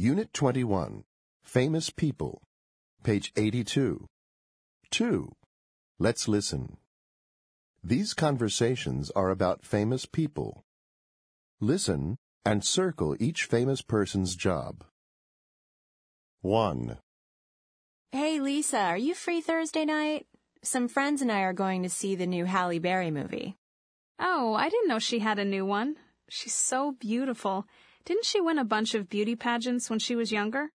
Unit 21, Famous People, page 82. 2. Let's listen. These conversations are about famous people. Listen and circle each famous person's job. 1. Hey, Lisa, are you free Thursday night? Some friends and I are going to see the new Halle Berry movie. Oh, I didn't know she had a new one. She's so beautiful. Didn't she win a bunch of beauty pageants when she was younger?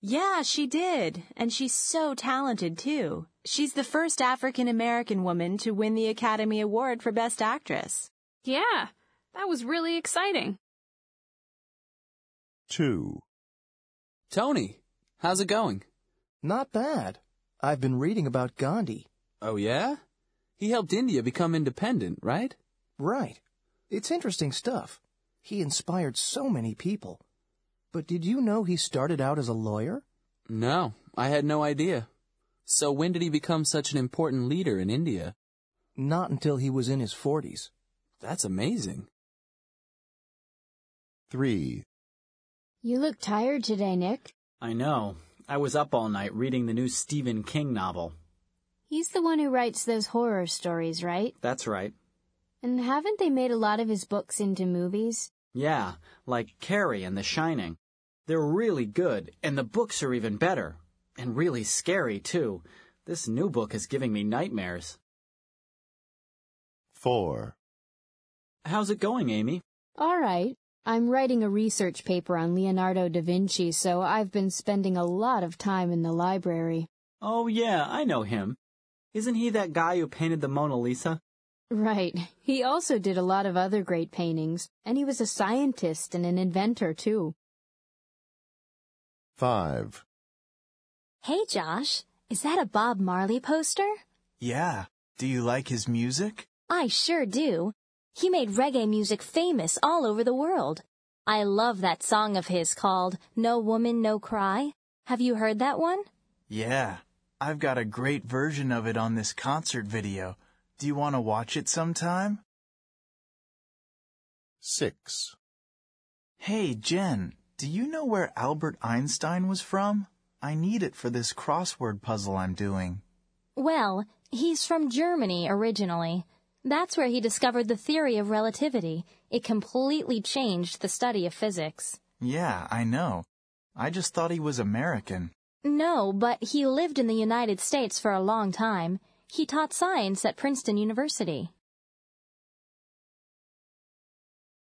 Yeah, she did. And she's so talented, too. She's the first African American woman to win the Academy Award for Best Actress. Yeah, that was really exciting. 2. Tony, how's it going? Not bad. I've been reading about Gandhi. Oh, yeah? He helped India become independent, right? Right. It's interesting stuff. He inspired so many people. But did you know he started out as a lawyer? No, I had no idea. So when did he become such an important leader in India? Not until he was in his forties. That's amazing. 3. You look tired today, Nick. I know. I was up all night reading the new Stephen King novel. He's the one who writes those horror stories, right? That's right. And haven't they made a lot of his books into movies? Yeah, like Carrie and The Shining. They're really good, and the books are even better. And really scary, too. This new book is giving me nightmares. 4. How's it going, Amy? All right. I'm writing a research paper on Leonardo da Vinci, so I've been spending a lot of time in the library. Oh, yeah, I know him. Isn't he that guy who painted the Mona Lisa? Right. He also did a lot of other great paintings, and he was a scientist and an inventor, too. 5. Hey, Josh, is that a Bob Marley poster? Yeah. Do you like his music? I sure do. He made reggae music famous all over the world. I love that song of his called No Woman, No Cry. Have you heard that one? Yeah. I've got a great version of it on this concert video. Do you want to watch it sometime? 6. Hey, Jen, do you know where Albert Einstein was from? I need it for this crossword puzzle I'm doing. Well, he's from Germany originally. That's where he discovered the theory of relativity. It completely changed the study of physics. Yeah, I know. I just thought he was American. No, but he lived in the United States for a long time. He taught science at Princeton University.